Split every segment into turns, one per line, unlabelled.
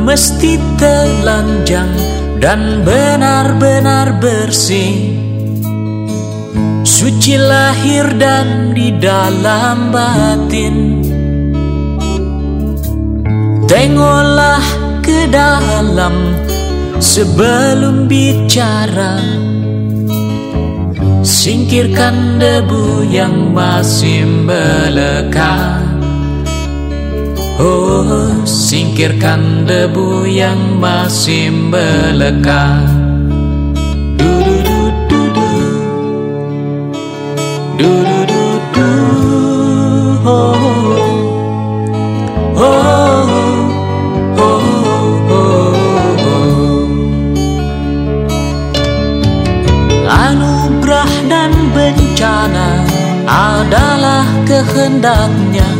mesti telanjang dan benar-benar bersih. Suci lahir dan di dalam batin. Tengoklah ke dalam sebelum bicara. Singkirkan debu yang masih melekat Singkirkan debu yang masih melekat. Anugerah dan bencana adalah kehendaknya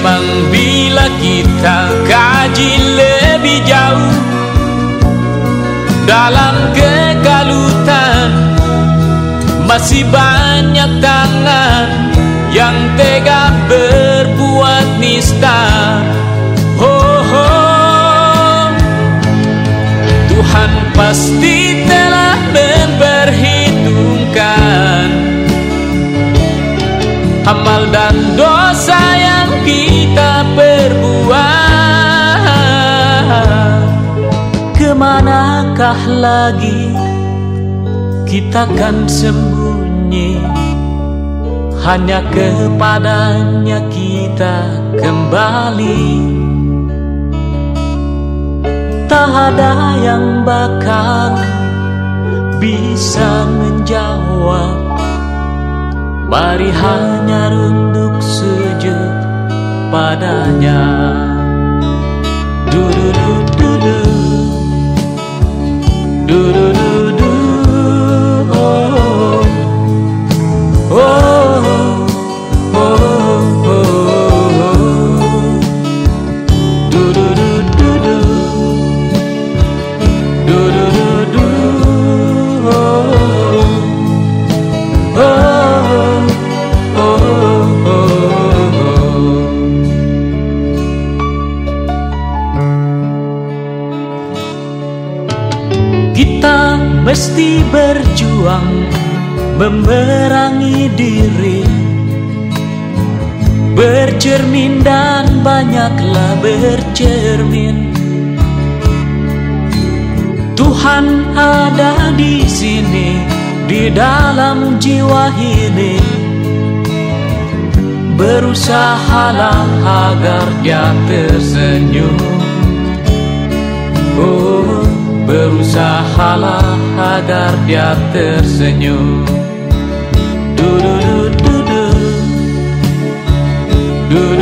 Memang bila kita kaji lebih jauh Dalam kegalutan Masih banyak tangan Yang tega berbuat nista oh, oh. Tuhan pasti telah memperhitungkan Amal dan dosa kita perbuat Ke manakah lagi kita kan sembunyi? Hanya kepadanya kita kembali. Tak ada yang bakal bisa menjawab. Mari hanya sujud padanya du du du du du mesti berjuang memerangi diri. Bercermin dan banyaklah bercermin. Tuhan ada di sini di dalam jiwa ini. Berusahalah agar dia tersenyum. Oh Berusahalah agar dia tersenyum du du du du du, du, -du.